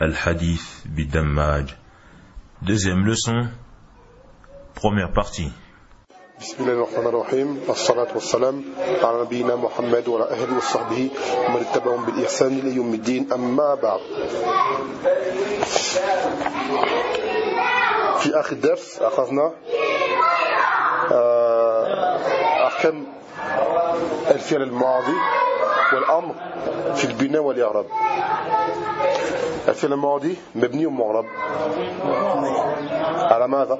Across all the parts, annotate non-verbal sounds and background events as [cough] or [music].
Al-Hadith Bidammaj. Deuxième leçon, première partie. بسم الله الرحمن الرحيم الصلاة والسلام على نبينا محمد وعلى أهله وصحبه ومن اتبعهم بالإحسان إلى يوم الدين أما بعد في آخر الدرس أخذنا أحكام الفعل الماضي والأمر في البناء والإعراب. الفعل الماضي مبني ومعرب على ماذا؟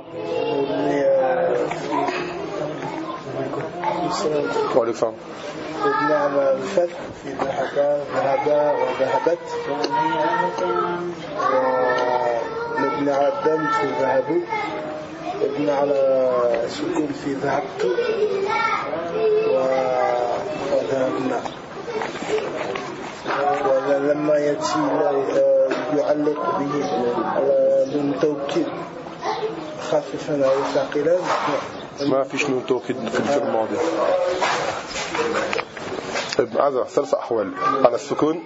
مبني على الفتح في ذهب ذهب وذهبت ومبني على الدم في ذهبوا مبني على سكون في ذهبت وذهبنا. ولما يأتي يعلق به نون توكيد خفيفا أو ثقيلا ما فيش نون توكيد في الفعل الماضي ابن هذا ثلاث أحوال. على السكون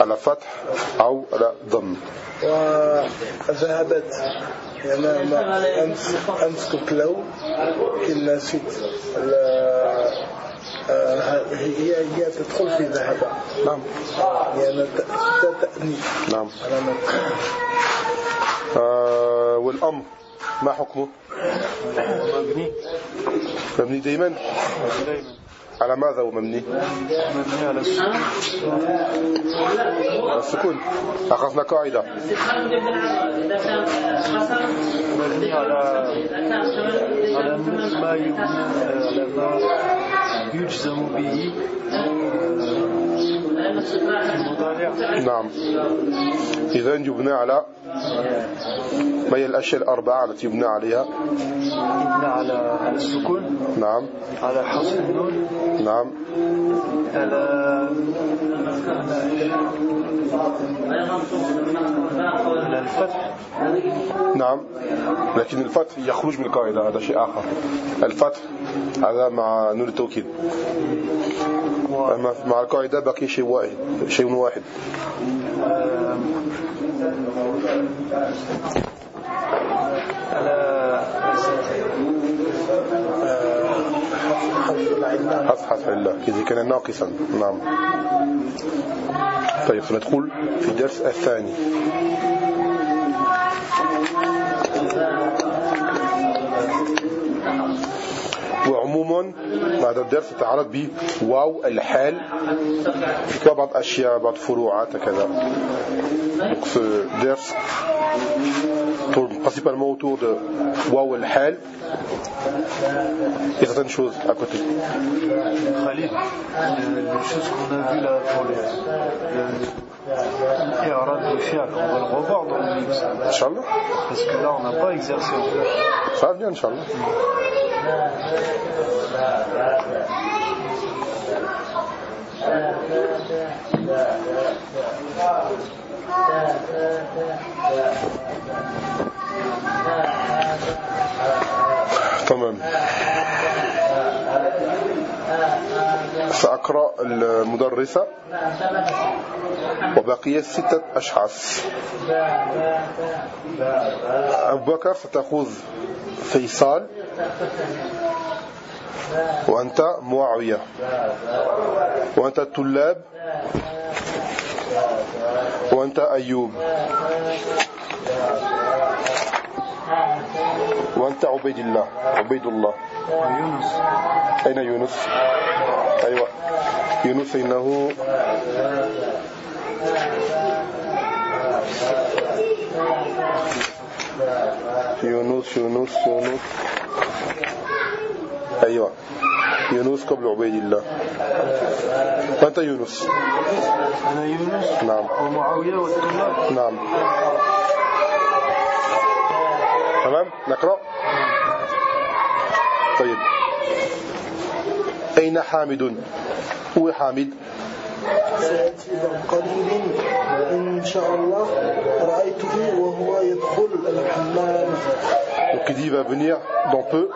على فتح أو على ضم. وذهبت يعني أمس لو كنا نسيت هي هي تدخل في ذهب. نعم. يعني تأنيث نعم. آه والأمر ما حكمه؟ مبني. مبني دائما دائما على ماذا هو مبني؟ مبني على السكون على السكون. أخذنا قاعدة. مبني على على ما يبنى على ما يجزم به نعم. إذا يبنى على ما هي الأشياء الأربعة التي يبنى عليها. يبنى على على السكون. نعم. على حذف النون. نعم. الفتح نعم. لكن الفتح يخرج من القاعدة هذا شيء آخر. الفتح هذا مع نون التوكيد. أما مع القاعدة بقي شيء واحد شيء واحد. على حذف الله. إذا كان ناقصا. نعم. طيب سندخل في الدرس الثاني. وعموما هذا الدرس يتعرض به واو الحال في بعض أشياء بعض فروعات كذا Donc ce درس tourne principalement autour de waouh الحال et certaines choses à côté. Khalid, le- les choses qu'on a vues là pour le, le I'rab du fi'l, on va le revoir dans le livre. Inch'Allah. parce que là on n'a pas exercé. Ça va bien, Inch'Allah. تمام. سأقرأ المدرسة وبقي ستة أشخاص. أبو بكر ستأخذ فيصال. وأنت معاوية. وأنت الطلاب. وأنت أيوب. وأنت عبيد الله عبيد الله. ويونس أين يونس؟ أيوة. يونس إنه يونس يونس يونس. أيوة. يونس قبل عبيد الله. أنت يونس. أنا يونس. نعم. ومعاوية والطلاب نعم. تمام نقرأ طيب أين حامد هو حامد سيأتي بعد قليل إن شاء الله رأيته وهو يدخل الحمام Donc il dit il va venir dans peu.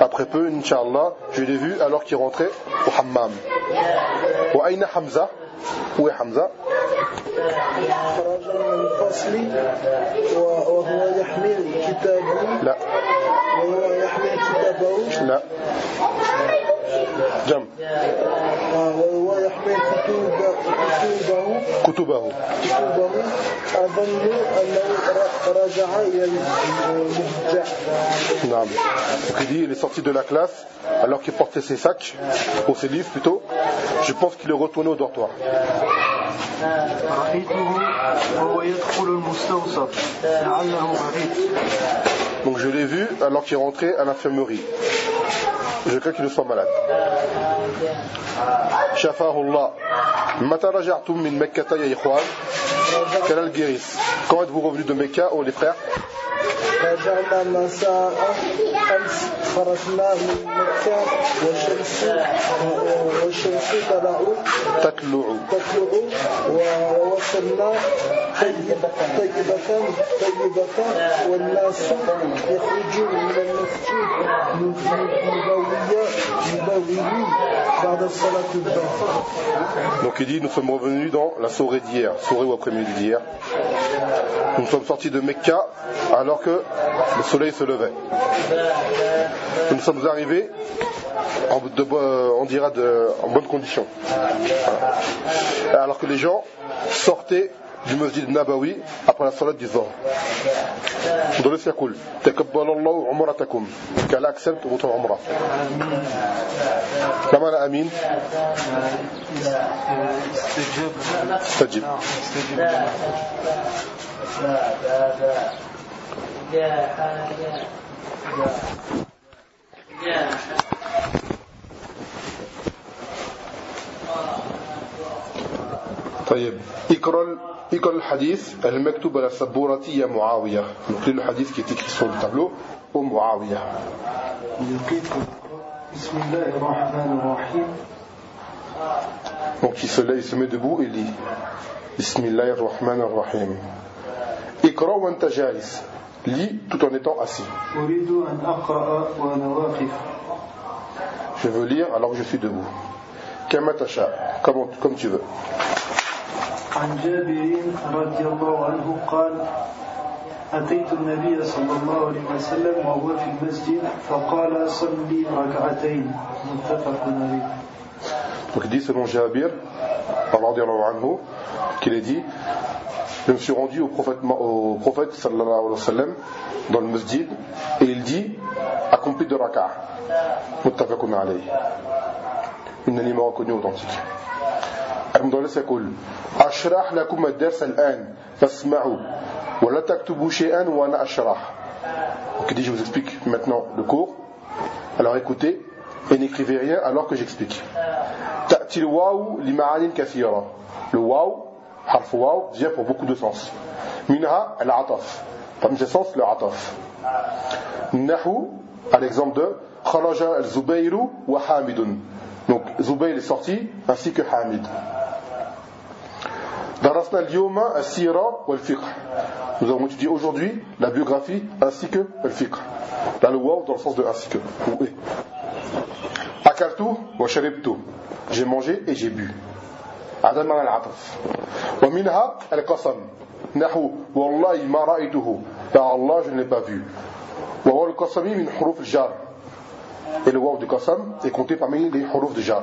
Après peu, Inch'Allah, je l'ai vu alors qu'il rentrait au hammam. Wa aina Hamza Où est Hamza خرج من الفصل و- وهو يحمل كتابه لا وهو يحمل كتابه لا جم آه، وهو يحمل كتب كتبه كتبه كتبه أظن أنه ر- رجع إلى المضجع Naam. Donc il dit il est sorti de la classe alors qu'il portait ses sacs, ou ses livres plutôt. Je pense qu'il est retourné au dortoir. رأيته وهو يدخل المستوصف لعله مريض Donc je l'ai vu alors qu'il rentrait à l'infirmerie. Je crains qu'il ne soit malade. Shafahullah. Mata raja'tum min Mekkata ya ikhwan. Quel est le guéris Quand êtes-vous revenu de Mecca, oh les frères رجعنا مساء أمس خرجنا من مكة والشمس والشمس طلع Tatlu'u. تطلع ووصلنا طيبة طيبة طيبة والناس يخرجون من المسجد مبوية مبويين بعد صلاة الظهر Donc il dit nous sommes revenus dans la soirée d'hier, soirée ou Nous sommes sortis de Mecca alors que le soleil se levait. Nous sommes arrivés en, bo- on dira de- en bonne condition. Alors que les gens sortaient du masjid Nabawi après la salat du Zohr. Dans le Siakoul, Takabbalallahu umratakum. Qu'Allah accepte votre umrah. Comment la Amin استجب نعم استجاب طيب اقرا يقول الحديث المكتوب على السبورة يا معاوية. يقول الحديث كي تكتب في التابلو. هو معاوية. بسم الله الرحمن الرحيم. وكي سلا يسمى دبو إلي بسم الله الرحمن الرحيم اقرأ وانت جالس لي tout en étant assis. أريد أن أقرأ وأنا واقف. Je veux lire alors que je suis debout. Kamatasha, comme, comme tu veux. عن جابر رضي الله عنه قال أتيت النبي صلى الله عليه وسلم وهو في المسجد فقال صلي ركعتين متفق عليه Donc il dit selon Jabir, radiallahu anhu, qu'il est dit Je me suis rendu au prophète, au prophète sallallahu alayhi wa sallam dans le masjid et il dit accompli de raka. Muttafaqun alayh. Unanimement reconnu authentique. المدرس يقول أشرح لكم الدرس الآن فاسمعوا ولا تكتبوا شيئا وأنا أشرح Donc il dit je vous explique maintenant le cours alors écoutez et n'écrivez rien alors que j'explique تأتي الواو لمعان كثيرة le واو حرف واو vient pour beaucoup de sens منها العطف parmi ces sens le عطف نحو à l'exemple de خرج الزبير وحامد donc Zubayr est sorti ainsi que Hamid درسنا اليوم السيرة والفقه Nous avons étudié aujourd'hui la biographie ainsi que le fiqh. Là, le waw dans le sens de ainsi que. ou et. Akaltu wa sharibtu. J'ai mangé et j'ai bu. عدم معنى العطف ومنها القسم نحو والله ما رأيته par Allah je ne l'ai pas vu وهو القسم من حروف الجار et le waw du qasam est compté parmi les huruf de jar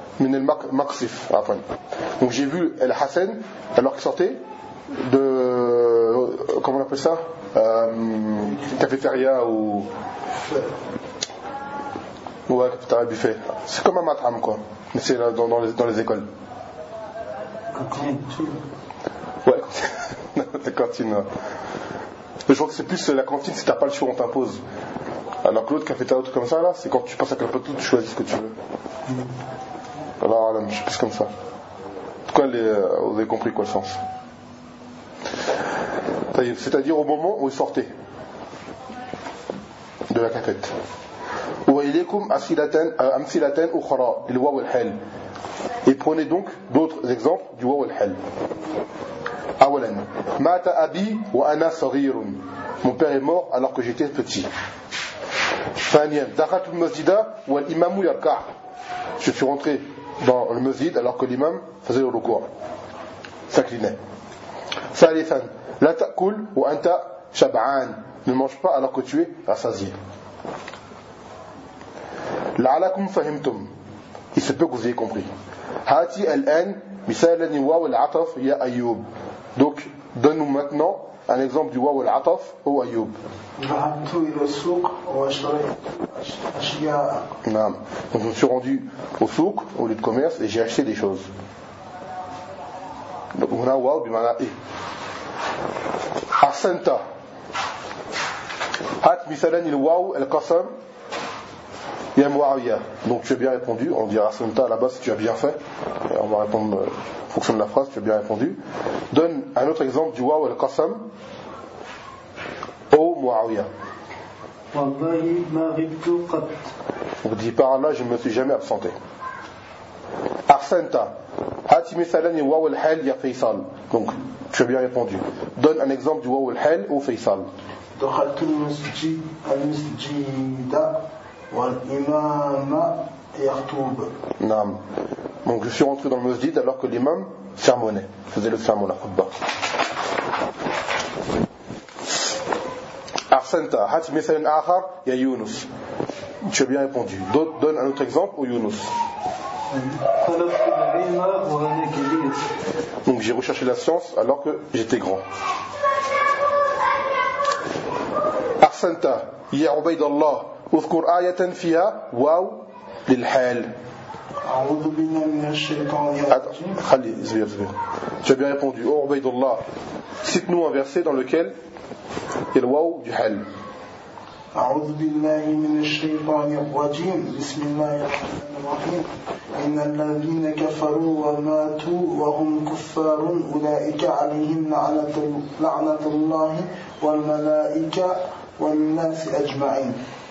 min al maqsif donc j'ai vu El Hassan alors qu'il sortait de comment on appelle ça euh, cafétéria ou ouais cafétéria buffet. C'est comme un matam quoi. Mais c'est dans, dans, les, dans les écoles. Ouais. [laughs] La cantine je crois que c'est plus la cantine si t'as pas le choix on t'impose. Alors que l'autre cafétéria ou comme ça là c'est quand tu passes à quelque quelqu'un tu choisis ce que tu veux. Mm. Alors, là, je suis plus comme ça. En tout cas, les, euh, vous avez compris quoi le sens. طيب, C'est-à-dire au moment où il sortait de la cafette. وإليكم أمثلة أمثلة أخرى للواو الحال. Et prenez donc d'autres exemples du واو الحال. أولا مات أبي وأنا صغير. Mon père est mort alors que j'étais petit. ثانيا دخلت المسجد والإمام يركع. Je suis rentré dans le masjid alors que l'imam faisait le recours. S'inclinait. ثالثا لا تأكل وأنت شبعان. Ne mange pas alors que tu es rassasié. لعلكم فهمتم. Il se peut que vous ayez compris. هاتي الآن مثالا العطف يا أيوب. Donc, donne-nous maintenant un exemple du واو العطف au أيوب. ذهبت إلى السوق واشتريت أشياء نعم. Donc, je me suis rendu au souk, au lieu de commerce, et j'ai acheté des choses. Donc, هنا واو بمعنى إيه. أحسنت. هات مثلا الواو القسم يا معاوية. Donc tu as bien répondu, on dira Asanta là-bas si tu as bien fait. Et on va répondre euh, en fonction de la phrase, tu as bien répondu. Donne un autre exemple du waw al-qasam au Muawiyah. والله ما غبت قط On dit par là, je ne me suis jamais absenté. Arsenta. Hati mithalan ya waw al-hal ya Faisal. Donc, tu as bien répondu. Donne un exemple du waw al-hal au Faisal. دخلت المسجد المسجد والإمام يخطب Naam. donc je suis rentré dans le masjid alors que l'imam sermonnait, faisait le sermon, la khutbah. Tu as bien répondu. Donne un autre exemple au Younous. Donc j'ai recherché la science alors que j'étais grand. Arsanta, ya Ubaidallah, اذكر آية فيها واو للحال أعوذ بالله من الشيطان الرجيم خلي زبير زبير. Tu as bien répondu. Oh الله cite-nous un verset dans lequel il y a le waw du hal. أعوذ بالله من الشيطان الرجيم بسم الله الرحمن الرحيم إن الذين كفروا وماتوا وهم كفار أولئك عليهم لعنة, لعنة الله والملائكة والناس أجمعين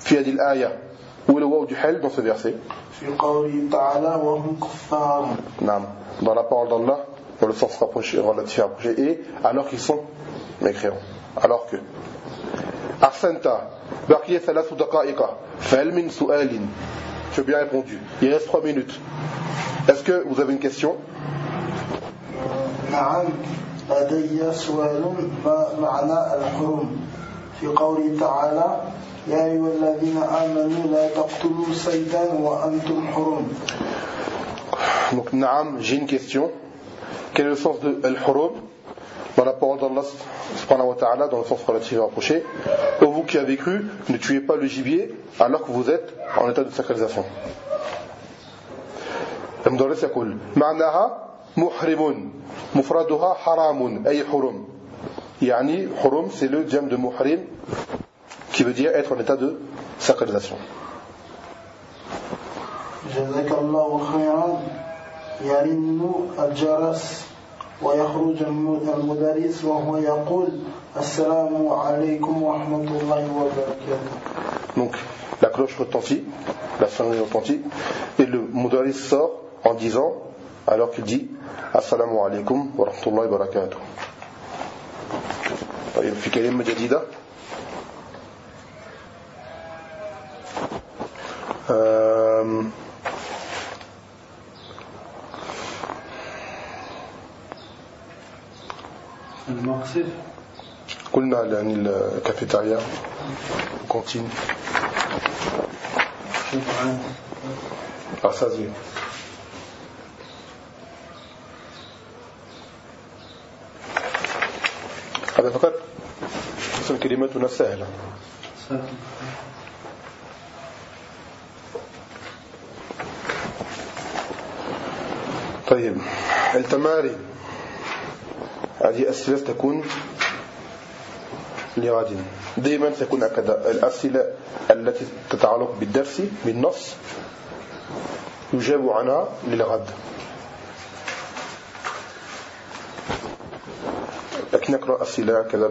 في هذه الآية Où est le waw du hal dans ce verset في قوله تعالى وهم كفار Naam. Dans la parole d'Allah, dans le sens rapproché, relatif rapproché, et alors qu'ils sont mécréants. Alors que. Arsenta, Baqiya thalathu daqa'iqa, fa'al min su'alin. Tu as bien répondu. Il reste trois minutes. Est-ce que vous avez une question نعم لدي سؤال ما معنى الحرم في قوله تعالى يا أيها الذين آمنوا لا تقتلوا صيدا وأنتم حرم Donc, Naam, j'ai une question. Quel est le sens de Al-Hurub dans la parole d'Allah ta'ala, dans le sens relatif rapproché Ô vous qui avez cru, ne tuez pas le gibier alors que vous êtes en état de sacralisation. مفردها حرام أي حرم يعني حرم c'est le jam de muhrim qui veut dire être en état de sacralisation جزاك الله خيرا يرن الجرس ويخرج الم- المدرس وهو يقول السلام عليكم ورحمة الله وبركاته Donc la cloche retentit, la sonnerie retentit, et le mudaris sort en disant, alors qu'il dit Assalamu alaikum wa rahmatullahi wa barakatuh. طيب في كلمة جديدة المقصد؟ قلنا يعني الكافيتيريا الكونتين شبعان أساسي هذا فقط اسم كلماتنا سهلة طيب التمارين هذه أسئلة تكون لغد. دائما تكون هكذا الأسئلة التي تتعلق بالدرس بالنص يجاب عنها للغد. لكن نقرأ أسئلة كذا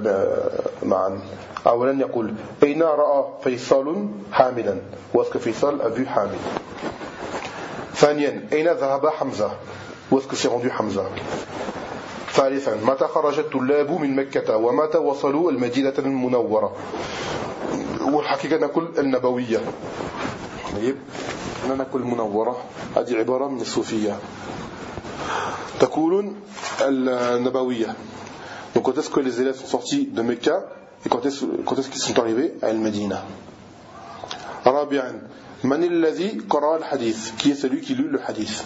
معا. أولا يقول أين رأى فيصل حاملا؟ واسك فيصل أبي حامل. ثانيا أين ذهب حمزة؟ واسك سي rendu حمزة ثالثا متى خرج الطلاب من مكة ومتى وصلوا المدينة المنورة والحقيقة نقول النبوية طيب نقول المنورة هذه عبارة من الصوفية تقول النبوية Donc quand est-ce que les élèves sont sortis de Mecca et quand est-ce quand est-ce qu'ils sont arrivés à Al-Medina رابعا من الذي قرأ الحديث qui est celui qui lut le hadith.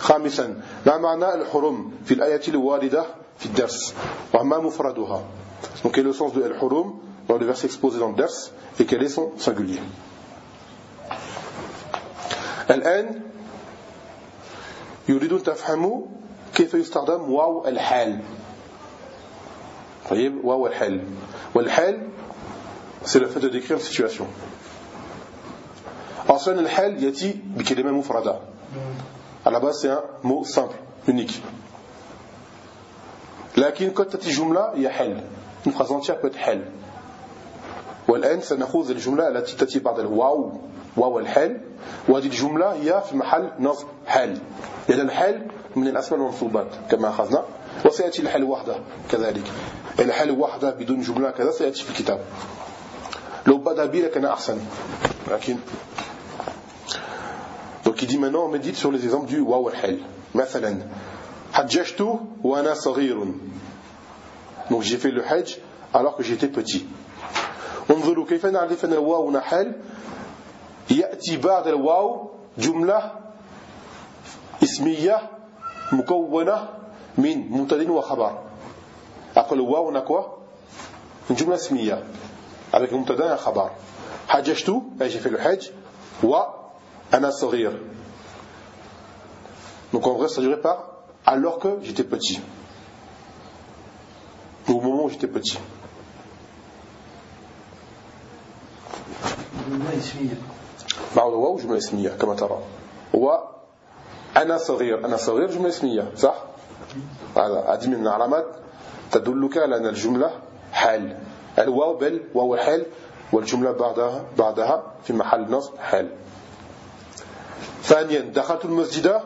خامسا ما معنى الحرم في الآية الواردة في الدرس؟ وما مفردها. Donc quel est le sens de الحرم dans le verset exposé dans le ders et quel est son singulier الآن يريدون تفهموا كيف يستخدم واو الحال. طيب واو الحال. والحال c'est le fait de décrire une situation. أصلا الحال يأتي بكلمة مفردة. À la base c'est un mot simple unique. لكن قد تأتي جملة هي حل une phrase حل والآن سنأخذ الجملة التي تأتي بعد الواو واو الحال وهذه الجملة هي في محل نصب حال إذا الحال من الأسماء المنصوبات كما أخذنا وسيأتي الحال وحده كذلك الحال وحده بدون جملة كذا سيأتي في الكتاب لو بدأ بي لكان أحسن لكن Il dit maintenant on médite sur les exemples du waw al-hal. مثلا حججت وأنا صغير. Donc j'ai fait le hajj alors que j'étais petit. انظروا كيف نعرف ان الواو يأتي بعد الواو جملة اسمية مكونة من مبتدا وخبر. Après le waw on a quoi Une jumla اسمية avec مبتدا et خبر. حججت j'ai fait le hajj و أنا صغير donc en vrai ça dirait par alors que j'étais petit. Ou au moment où j'étais petit. بعد واو جملة اسمية كما ترى و أنا صغير أنا صغير جملة اسمية صح هذا هذه من العلامات تدلك على أن الجملة حال الواو بل واو حال والجملة بعدها بعدها في محل نصب حال ثانيا دخلت المسجد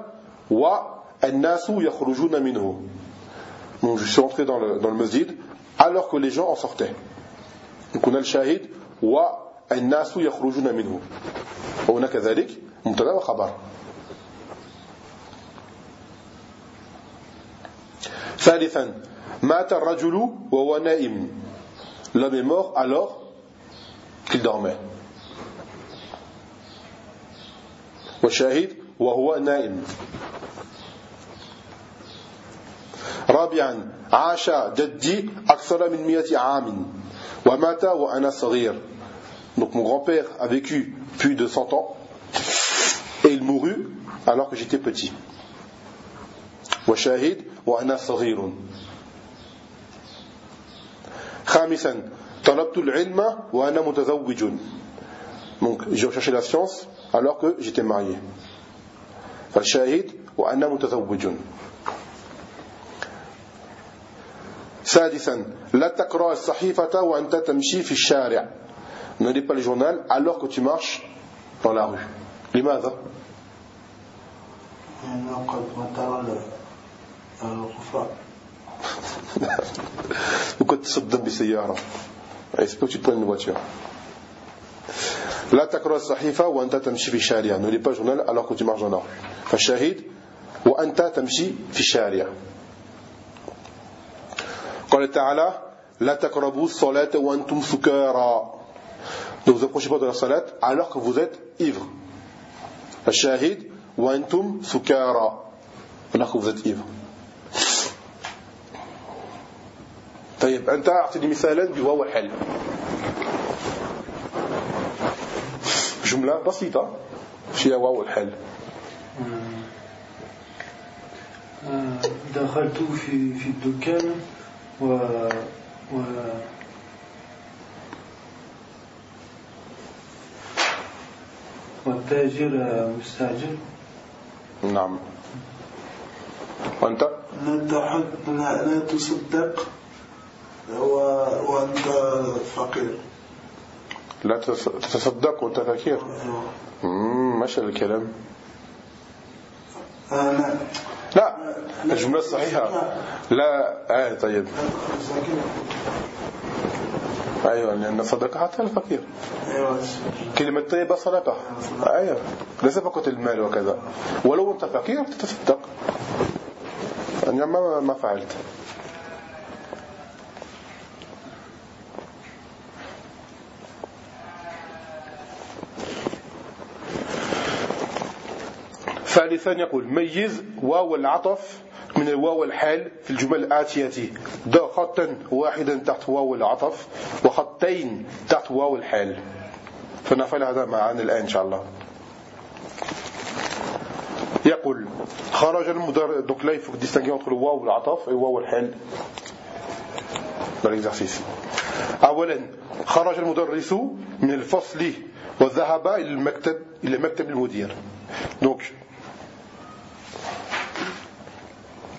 والناس يخرجون منه donc je suis entré dans le, dans le masjid alors que les gens en sortaient donc on a le shahid والناس يخرجون منه وهنا كذلك مبتدا وخبر ثالثا مات الرجل وهو نائم l'homme est mort alors qu'il dormait والشاهد وهو نائم رابعا عاش جدي أكثر من مئة عام ومات وأنا صغير Donc mon grand-père a vécu plus de 100 ans et il mourut alors que j'étais petit. وشاهد وأنا صغير. خامسا طلبت العلم وأنا متزوج. Donc j'ai recherché la science alors que j'étais marié. فالشاهد وأنا متزوج. سادسا لا تقرأ الصحيفة وأنت تمشي في الشارع. Ne lis pas le journal alors que tu marches dans la rue. لماذا؟ sautes dans des سيارة Il se peut que tu prennes une voiture. لا تقرأ الصحيفة وأنت تمشي في الشارع ne lis pas le alors que tu marches dans la rue فالشاهد وأنت تمشي في الشارع قال تعالى لا تقربوا الصلاة وأنتم سكارى. Ne vous approchez pas de la salat alors que vous êtes ivre. الشاهد وأنتم سكارى alors que vous êtes ivre. طيب أنت أعطني مثالا بواو الحل. جملة بسيطة. فيها واو الحل. دخلت في في الدكان و و والتاجر مستعجل نعم. وأنت؟ لا تحد لا, لا تصدق. و- وأنت فقير. لا تتص- تتصدق وأنت فقير مم، ماشي الكلام. أنا لا. الجملة الصحيحة. لا. آه طيب. أيوة لأن الصدقة حتى الفقير. أيوة كلمة طيبة صدقة. أيوة. ليس فقط المال وكذا. ولو أنت فقير تتصدق. يعني ما ما فعلت. ثالثا يقول ميز واو العطف من الواو الحال في الجمل الآتية. ضع خطا واحدا تحت واو العطف وخطين تحت واو الحال. فنفعل هذا معنا الآن إن شاء الله. يقول خرج المدرس donc là il faut entre le واو العطف et واو الحال. Dans أولا خرج المدرس من الفصل وذهب إلى المكتب إلى مكتب المدير. Donc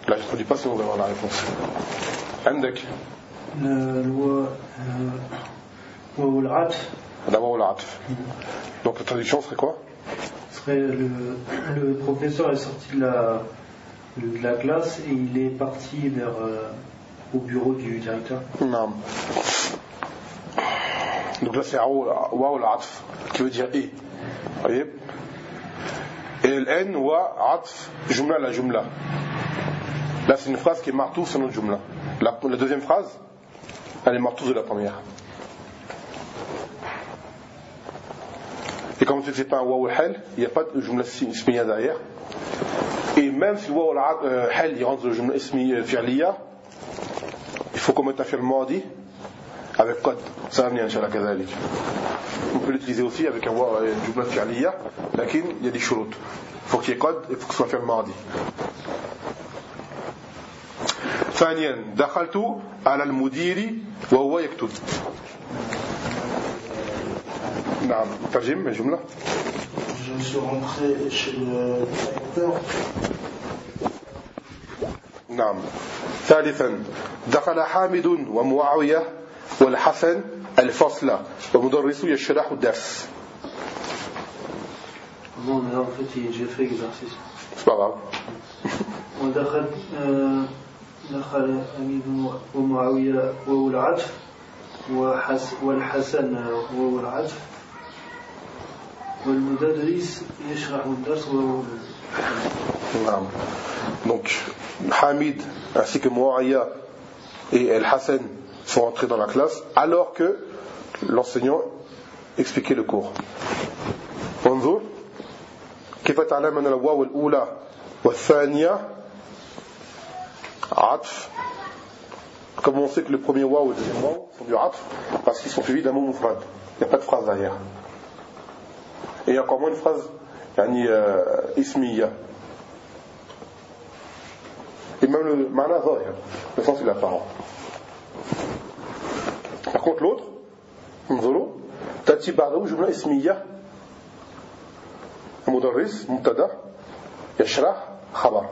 là je ne traduis pas sinon on va avoir la réponse عندك الوا واو العطف هذا واو العطف donc la traduction serait quoi serait le, le professeur est sorti de la, de la classe et il est parti vers euh, au bureau du directeur. نعم donc là c'est واو واو العطف qui veut dire et طيب et الان هو عطف جملة على جملة Là, c'est une phrase qui est martouf sur notre jumla. La, deuxième phrase, elle est martouf de la première. Et comme je dis que c'est un waw hal, il n'y a pas de jumla ismiya derrière. Et même si le waw euh, hal il rentre dans le jumla ismiya euh, fi'liya, il faut qu'on mette un madi avec code. Ça va venir, Inch'Allah, kazalik. On peut l'utiliser aussi avec un euh, jumla fi'liya, lakin il y a des shurut. Il faut qu'il y ait code et il faut que ce soit fait mardi. ثانيا دخلت على المدير وهو يكتب. نعم ترجم الجملة. Je suis rentré chez le directeur. نعم. ثالثا دخل حامد ومعاوية والحسن الفصل ومدرس يشرح الدرس. Non, mais en fait, j'ai fait l'exercice. c'est pas grave. ودخل [laughs] آه، دخل أمير ومعاوية وهو العطف والحسن وهو العطف والمدرس يشرح الدرس وهو نعم. Donc Hamid ainsi que Muawiyah et El Hassan sont entrés dans la classe alors que l'enseignant expliquait le cours. انظر كيف تعلم أن الواو الأولى والثانية؟ atf. Comme on sait que le premier waouh et le deuxième waouh sont du atf, parce qu'ils sont suivis d'un mot moufrad. Il n'y a pas de phrase derrière. Et encore moins une phrase yani, euh, ismiya. Et même le mana le sens est l'apparent. Par contre, l'autre, Mzolo, Tati Bardaou, Ismiya, Mudarris, Mubtada, Yashrah, Khabar.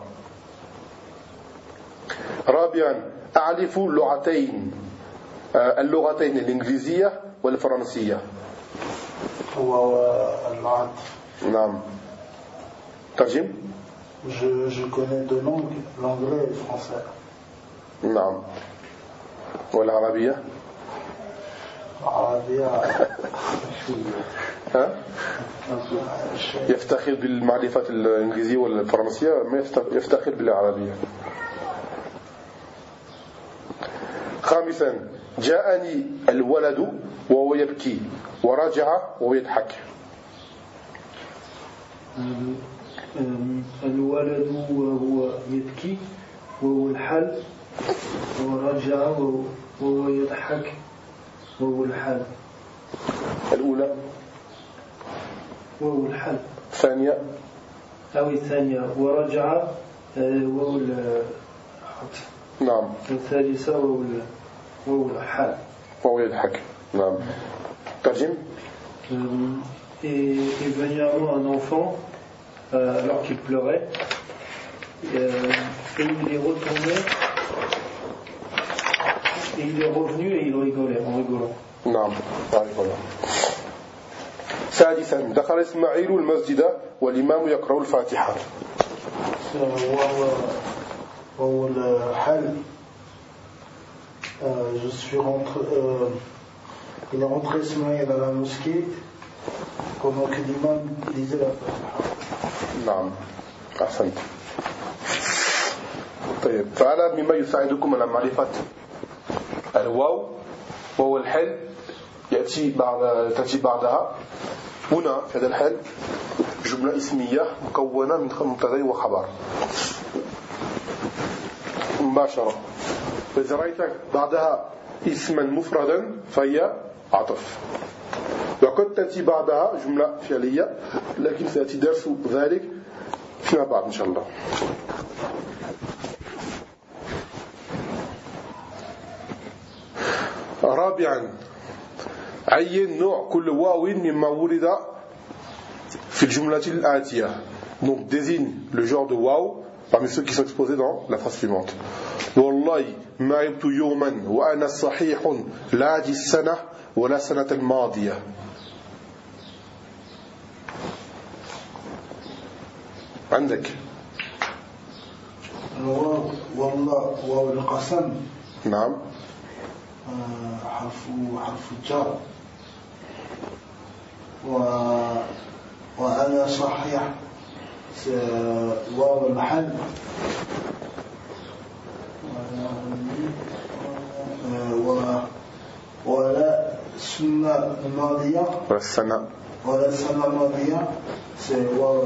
رابعا أعرف لغتين آه، اللغتين الإنجليزية والفرنسية. هو العطف نعم. ترجم؟ Je, je connais deux langues, l'anglais et le français. نعم. والعربية؟ عربية ها؟ [laughs] يفتخر بالمعرفة الإنجليزية ولا الفرنسية ما يفتخ- يفتخر بالعربية. خامسا جاءني الولد وهو يبكي ورجع وهو يضحك. الولد وهو يبكي وهو الحل ورجع وهو- وهو يضحك وهو الحل. الأولى. وهو الحل. الثانية أو الثانية ورجع آه، وهو العطف نعم. الثالثة وهو ال- وهو الحل وهو يضحك نعم ترجم Euh, et est venu à moi un enfant euh, alors qu'il pleurait euh, et il est retourné et il est revenu et il rigolait en rigolant. نعم بارك الله سادسا دخل إسماعيل المسجد والإمام يقرأ الفاتحة وهو وهو الحل Euh, je suis rentré euh, il est rentré Ismaël à la mosquée pendant que l'imam lisait la. نعم أحسنت طيب فهذا مما يساعدكم على معرفة الواو وهو الحل يأتي بعد تأتي بعدها هنا في هذا الحل جملة اسمية مكونة من مبتدا وخبر مباشرة فإذا رأيت بعدها اسما مفردا فهي عطف. وقد تأتي بعدها جملة فعلية لكن سيأتي درس ذلك فيما بعد إن شاء الله. رابعا عين نوع كل واو مما ورد في الجملة الآتية؟ Donc désigne le genre de waouh parmi ceux qui sont exposés dans la phrase suivante. والله ما عبت يوما وأنا صحيح لا أجي السنة ولا السنة الماضية. عندك؟ الواو والله واو القسم. نعم. آه، حرف حرف الجر. و وأنا صحيح. واو المحل. و ولا سنة الماضية والسنة ولا السنة الماضية c'est واو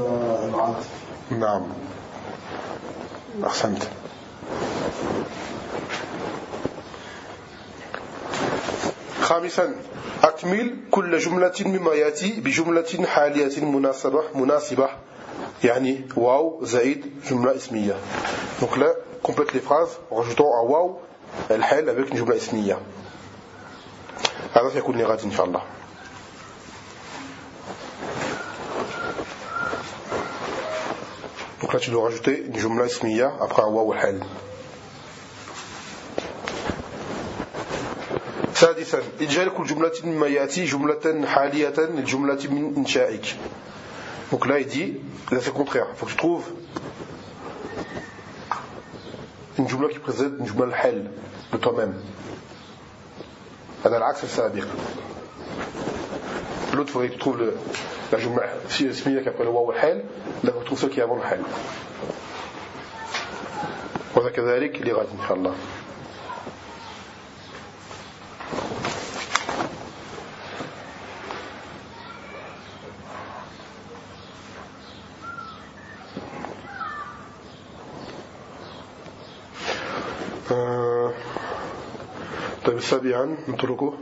العاطف نعم أحسنت. خامسا أكمل كل جملة مما يأتي بجملة حالية مناسبة مناسبة يعني واو زائد جملة اسمية. Donc complète les phrases en rajoutant un واو الحال avec une جملة اسمية هذا سيكون غد إن شاء الله Donc là, tu dois rajouter une jumla ismiya après un waw al سادسا إجعل كل جملة مما يأتي جملة حالية للجملة من إنشائك Donc là, il dit, là c'est contraire. Faut que tu trouves une jumla qui présente une jumla al de toi-même. هذا العكس السابق. L'autre, faudrait que tu trouves le, la jumla ismiya qui après le waw al là tu trouves ceux qui est avant le hal. وكذلك لغد إن شاء الله سابعا نتركه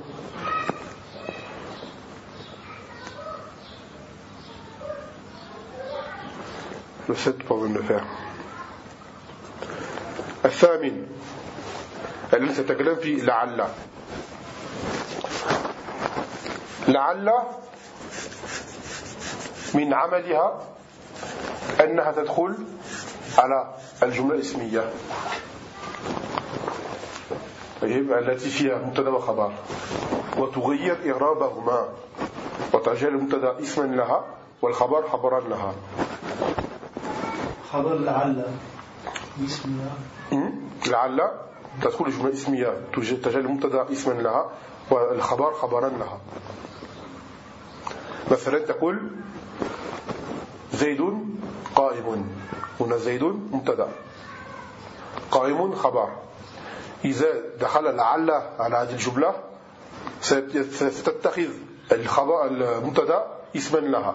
le 7 pour le faire الثامن. الذي تتكلم في لعل. لعل من عملها أنها تدخل على الجملة الاسمية. طيب التي فيها مبتدا وخبر. وتغير إعرابهما. وتجعل المبتدا اسما لها والخبر خبرا لها. خبر لعل الله لعل تدخل جملة اسمية. تجعل المبتدا اسما لها والخبر خبرا لها. مثلا تقول زيد قائم. هنا زيد مبتدا. قائم خبر. إذا دخل لعل على هذه الجملة ستتخذ الخبر المبتدا اسما لها.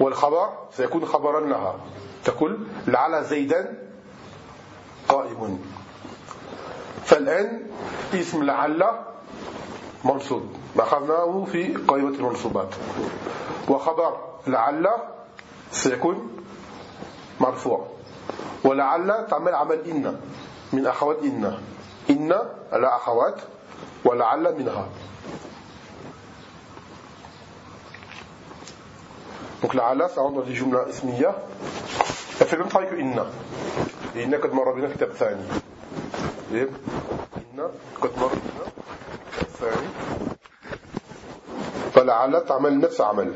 والخبر سيكون خبرا لها. تقول لعل زيدا قائم. فالآن اسم لعل منصوب. أخذناه في قائمة المنصوبات. وخبر لعل سيكون مرفوع. ولعل تعمل عمل إن. من أخوات إن إن على أخوات ولعل منها Donc لعل ça rentre dans des jumlas ismiya. Elle fait le même travail que inna. Et inna مر بنا في كتاب ثاني. إن قد مر بنا في كتاب ثاني. فلعل تعمل نفس عمل.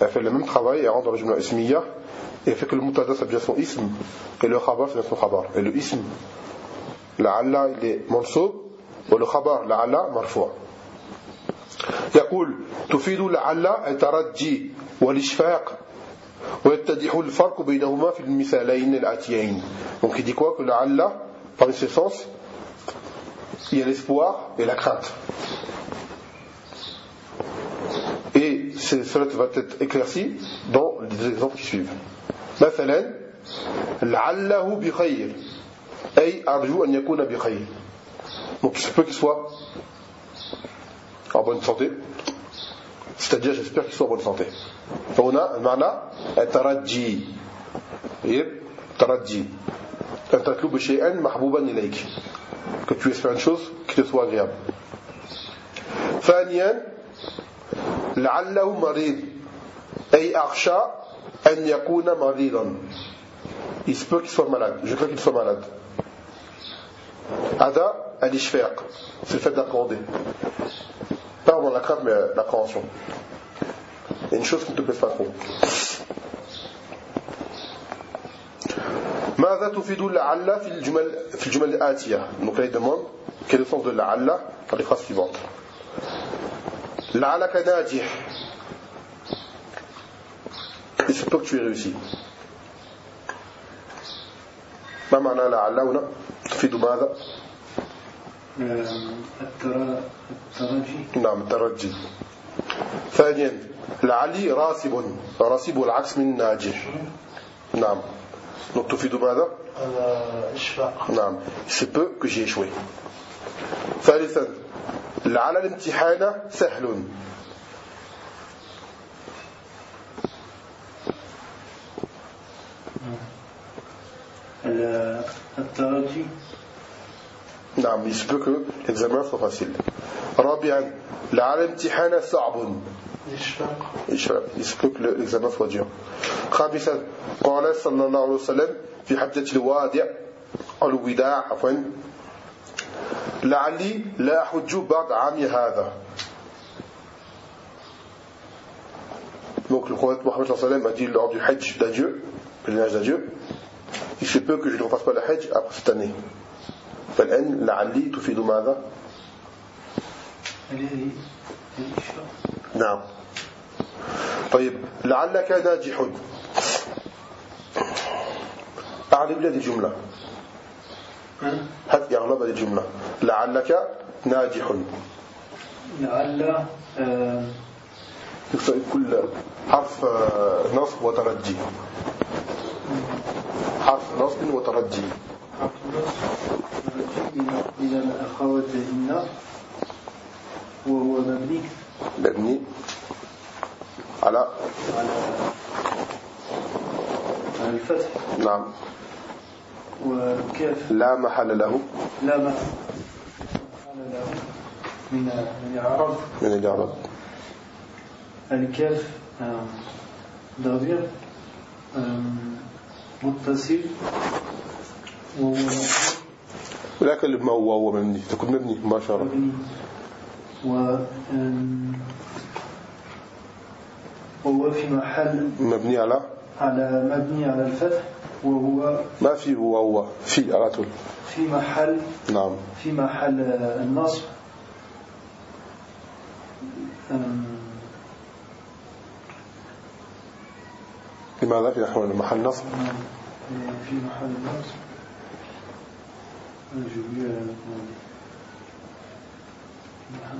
Elle fait le même travail et rentre dans les jumlas ismiya. Et fait que le mutada ça devient son ism. Et le khabar c'est son khabar. Et le ism, لعل il est منصوب. le khabar لعل مرفوع. يقول تفيد لعل الترجي والإشفاق ويتضح الفرق بينهما في المثالين الآتيين donc il dit quoi que لعل parmi ses sens il y a l'espoir et la crainte et cela va être éclairci dans les exemples qui suivent مثلا لعله بخير أي أرجو أن يكون بخير donc il se peut qu'il soit en bonne santé c'est-à-dire j'espère qu'il soit en bonne santé فهنا المعنى الترجي ترجي أن تطلب شيئا محبوبا إليك que tu espères une chose qui te soit agréable ثانيا لعله مريض أي أخشى أن يكون مريضا il se peut qu'il soit malade je crains qu'il soit malade هذا الإشفاق c'est le fait d'appréhender pas vraiment la crainte mais l'appréhension il y a une chose qui ne te plaît pas trop ماذا تفيد لعل في الجمل في الجمل الآتية donc elle demande quel est le sens de لعل dans les phrases suivantes لعلك ناجح il se peut que tu aies réussi. ما معنى لعل هنا تفيد ماذا الترجي نعم الترجي ثانيا لعلي راسب راسب العكس من ناجح نعم donc تفيد ماذا الإشفاق نعم il se peut que j'ai échoué. ثالثا لعل الامتحان سهل الترجي نعم l'examen soit facile رابعا لعل الامتحان صعب peut que l'examen dur خامسا قال صلى الله عليه وسلم في حجة الوادع الوداع عفوا لعلي لا أحج بعد عامي هذا Donc le prophète Mohammed a dit lors du Hajj d'adieu, pèlerinage d'adieu, il se peut que je ne repasse pas le Hajj après cette année. فالآن لعلي تفيد ماذا؟ نعم طيب لعلك ناجح أعلم لي هذه الجملة هات أغلب هذه الجملة لعلك ناجح لعل يكتب كل حرف نصب وترجي حرف نصب وترجي حرف النصب إلى الأخوات إن وهو مبني مبني على على الفتح. نعم. والكاف. لا محل له. لا محل له من من العرب. من الإعراب الكاف آم، متصل. وهو ولكن ما هو هو مبني. تكون مبني مباشرة. مبني. و وهو في محل مبني على؟ على مبني على الفتح وهو ما في هو هو. في على طول. في محل نعم. في محل النصب. أم، لماذا في نحو محل نصب في محل الجوية محل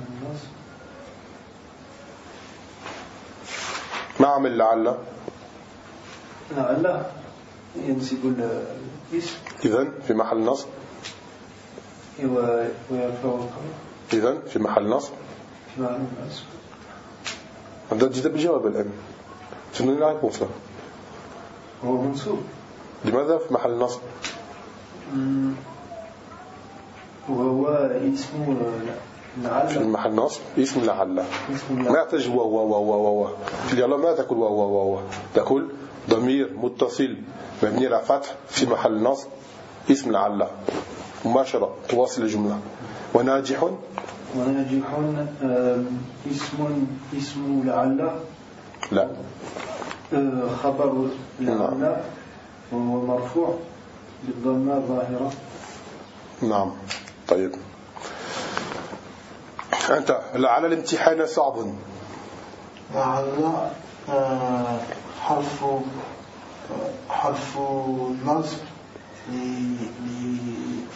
ما عمل لعل؟ لعل؟ ينسب الاسم إذا في محل نصب ويرفع الخبر إذا في محل نصب في محل النصب. هذا جدا بالجواب الآن. شنو لا là هو منصوب لماذا في محل نصب وهو اسم في لعل محل نصب اسم لعل ما يحتاج واو واو واو في اليلا ما تقول واو واو واو. تقول ضمير متصل مبني على فتح في محل نصب اسم لعل مباشرة تواصل الجملة. وناجح؟ وناجح اسم اسم لعل لا. خبر نعم. لعل وهو مرفوع بالضمة الظاهرة. نعم. طيب. أنت لعل الامتحان صعب. لعل آه، حرف حرف نصب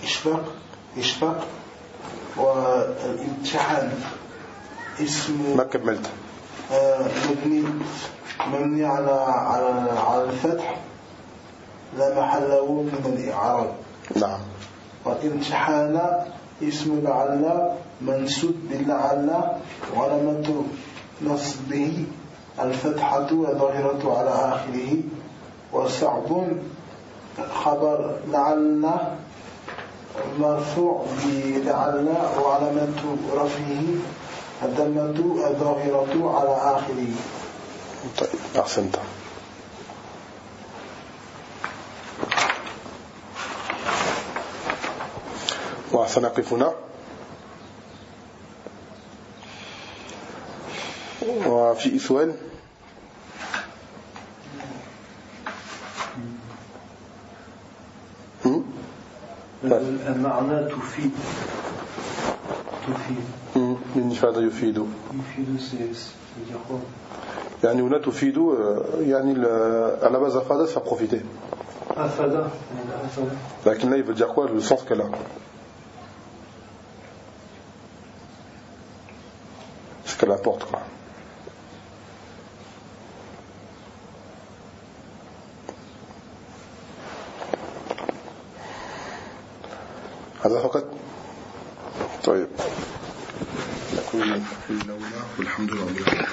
لإشفاق إشفاق والامتحان. اسم ما كملت؟ آه، مبني. مبني على على على الفتح لا محل له من الإعراب نعم. والامتحان اسم لعل منسوب باللعل وعلامة نصبه الفتحة الظاهرة على آخره. وصعب خبر لعل مرفوع بلعل وعلامة رفعه. الدمة الظاهرة على آخره. طيب أحسنت وسنقف هنا وفي سؤال. هم؟ المعنى تفيد. تفيد. من إفادة يفيد. يفيد سيس. يقول يعني هنا تفيد آه، يعني ال- à la base أفاد ça profiter. أفاد يعني أفاد لكن là il veut dire quoi le sens qu'elle a ce qu'elle apporte quoi. هذا فقط. طيب. نكون في الأولى والحمد لله